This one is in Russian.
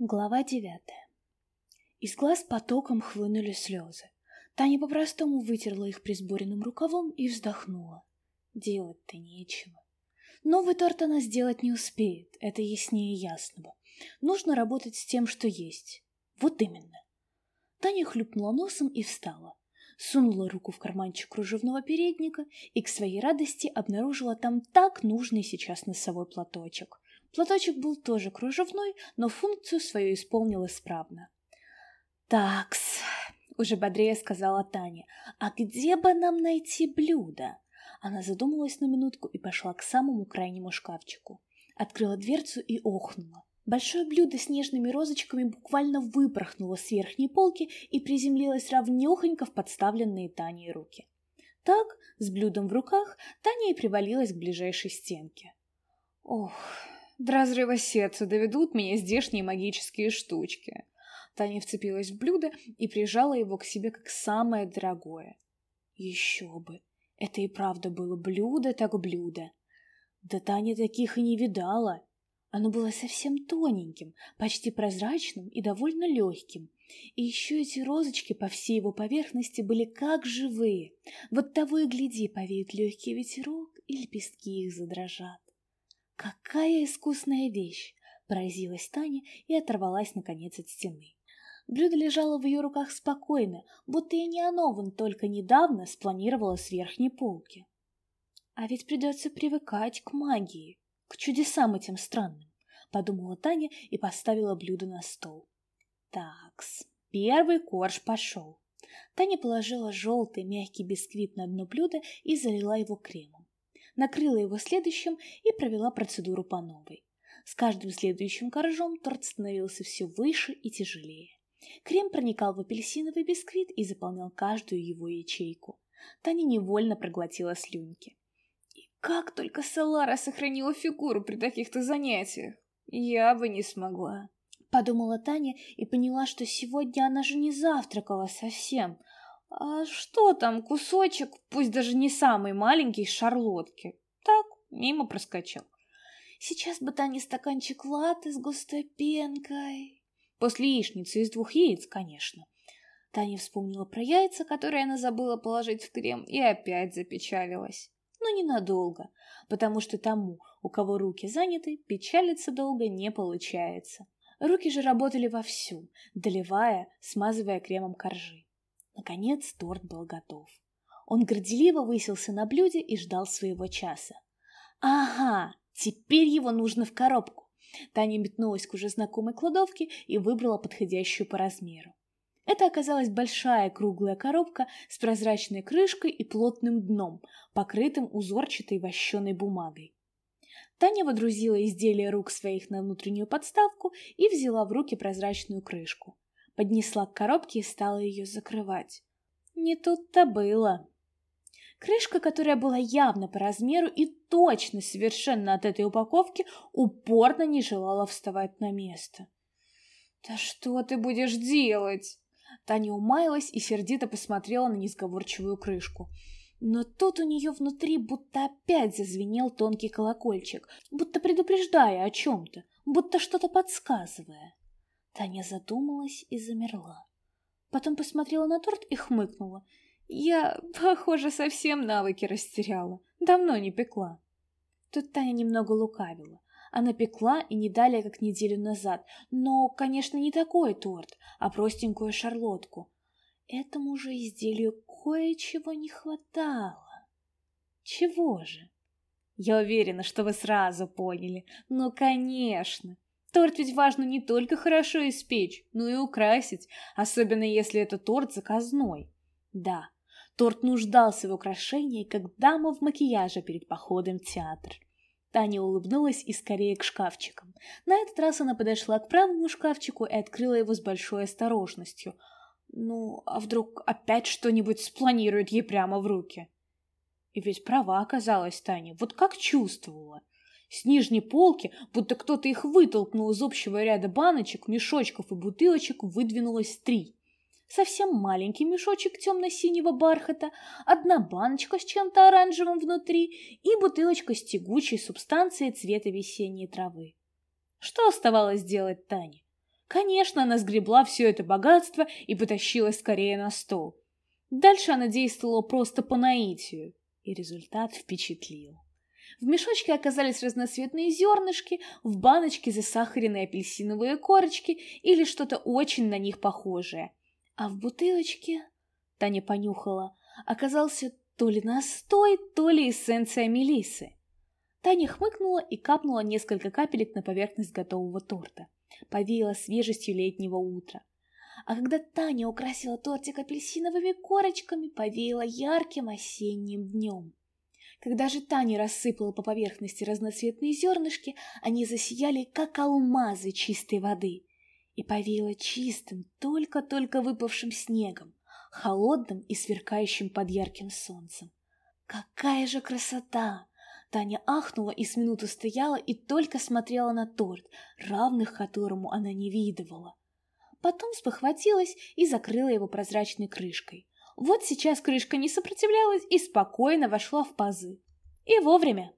Глава девятая. Из глаз потоком хлынули слезы. Таня по-простому вытерла их присборенным рукавом и вздохнула. Делать-то нечего. Новый торт она сделать не успеет, это яснее ясного. Нужно работать с тем, что есть. Вот именно. Таня хлюпнула носом и встала. Сунула руку в карманчик кружевного передника и к своей радости обнаружила там так нужный сейчас носовой платочек — Платочек был тоже кружевной, но функцию свою исполнил исправно. «Такс», — уже бодрее сказала Таня, — «а где бы нам найти блюдо?» Она задумалась на минутку и пошла к самому крайнему шкафчику. Открыла дверцу и охнула. Большое блюдо с нежными розочками буквально выпорхнуло с верхней полки и приземлилось равнёхонько в подставленные Таней руки. Так, с блюдом в руках, Таня и привалилась к ближайшей стенке. Ох, до разрыва сердца доведут меня здешние магические штучки. Таня вцепилась в блюдо и прижала его к себе как самое дорогое. Еще бы! Это и правда было блюдо так блюдо. Да Таня таких и не видала. Оно было совсем тоненьким, почти прозрачным и довольно легким. И еще эти розочки по всей его поверхности были как живые. Вот того и гляди, повеет легкий ветерок, и лепестки их задрожат. «Какая искусная вещь!» — поразилась Таня и оторвалась, наконец, от стены. Блюдо лежало в ее руках спокойно, будто и не оно вон только недавно спланировала с верхней полки. А ведь придется привыкать к магии, к чудесам этим странным, подумала Таня и поставила блюдо на стол. Такс, первый корж пошел. Таня положила желтый мягкий бисквит на дно блюда и залила его кремом накрыла его следующим и провела процедуру по новой. С каждым следующим коржом торт становился все выше и тяжелее. Крем проникал в апельсиновый бисквит и заполнял каждую его ячейку. Таня невольно проглотила слюнки. И как только Салара сохранила фигуру при таких-то занятиях? Я бы не смогла. Подумала Таня и поняла, что сегодня она же не завтракала совсем, а что там, кусочек, пусть даже не самый маленький, шарлотки. Так, мимо проскочил. Сейчас бы Тане стаканчик латы с густой пенкой. После яичницы из двух яиц, конечно. Таня вспомнила про яйца, которые она забыла положить в крем, и опять запечалилась. Но ненадолго, потому что тому, у кого руки заняты, печалиться долго не получается. Руки же работали вовсю, доливая, смазывая кремом коржи. Наконец торт был готов. Он горделиво высился на блюде и ждал своего часа. «Ага, теперь его нужно в коробку!» Таня метнулась к уже знакомой кладовке и выбрала подходящую по размеру. Это оказалась большая круглая коробка с прозрачной крышкой и плотным дном, покрытым узорчатой вощеной бумагой. Таня водрузила изделие рук своих на внутреннюю подставку и взяла в руки прозрачную крышку поднесла к коробке и стала ее закрывать. Не тут-то было. Крышка, которая была явно по размеру и точно совершенно от этой упаковки, упорно не желала вставать на место. «Да что ты будешь делать?» Таня умаялась и сердито посмотрела на несговорчивую крышку. Но тут у нее внутри будто опять зазвенел тонкий колокольчик, будто предупреждая о чем-то, будто что-то подсказывая. Таня задумалась и замерла. Потом посмотрела на торт и хмыкнула. Я, похоже, совсем навыки растеряла. Давно не пекла. Тут Таня немного лукавила. Она пекла и не далее, как неделю назад. Но, конечно, не такой торт, а простенькую шарлотку. Этому же изделию кое-чего не хватало. Чего же? Я уверена, что вы сразу поняли. Ну, конечно. Торт ведь важно не только хорошо испечь, но и украсить, особенно если это торт заказной. Да, торт нуждался в украшении, как дама в макияже перед походом в театр. Таня улыбнулась и скорее к шкафчикам. На этот раз она подошла к правому шкафчику и открыла его с большой осторожностью. Ну, а вдруг опять что-нибудь спланирует ей прямо в руки? И ведь права оказалась Таня, вот как чувствовала. С нижней полки, будто кто-то их вытолкнул из общего ряда баночек, мешочков и бутылочек, выдвинулось три. Совсем маленький мешочек темно-синего бархата, одна баночка с чем-то оранжевым внутри и бутылочка с тягучей субстанцией цвета весенней травы. Что оставалось делать Тане? Конечно, она сгребла все это богатство и потащила скорее на стол. Дальше она действовала просто по наитию, и результат впечатлил. В мешочке оказались разноцветные зернышки, в баночке засахаренные апельсиновые корочки или что-то очень на них похожее. А в бутылочке, Таня понюхала, оказался то ли настой, то ли эссенция мелисы. Таня хмыкнула и капнула несколько капелек на поверхность готового торта. Повеяло свежестью летнего утра. А когда Таня украсила тортик апельсиновыми корочками, повеяло ярким осенним днем. Когда же Таня рассыпала по поверхности разноцветные зернышки, они засияли, как алмазы чистой воды, и повеяло чистым, только-только выпавшим снегом, холодным и сверкающим под ярким солнцем. Какая же красота! Таня ахнула и с минуту стояла и только смотрела на торт, равных которому она не видывала. Потом спохватилась и закрыла его прозрачной крышкой. Вот сейчас крышка не сопротивлялась и спокойно вошла в пазы. И вовремя.